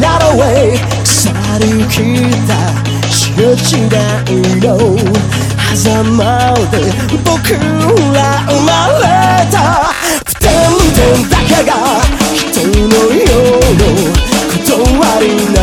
not away 去りた。周知の狭間で僕ら生まれた。不点々だけが人の世のな断りな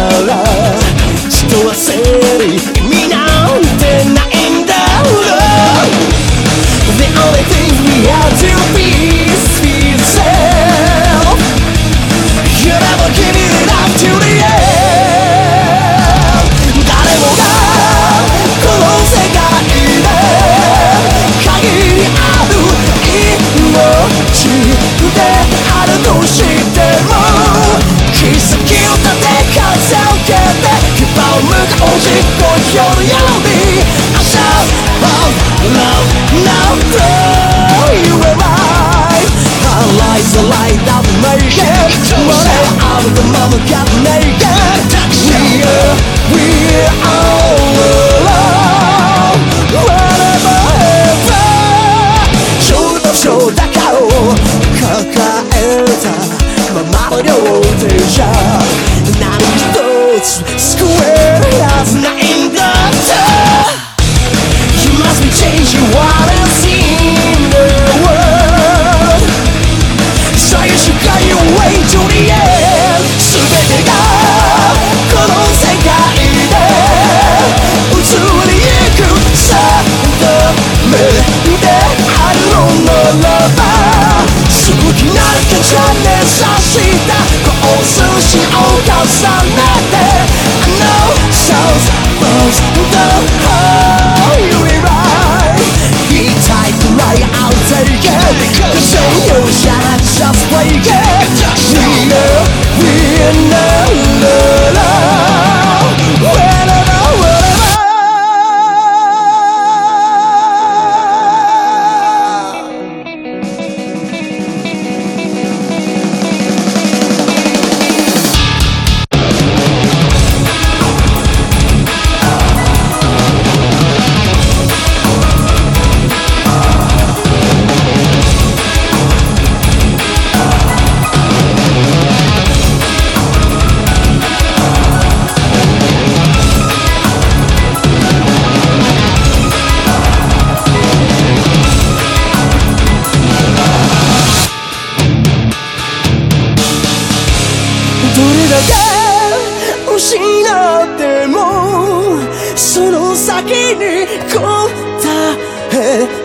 for your reality I shout about love now through you and I Our lights are light up naked Money out of the mother got naked Some 先に答え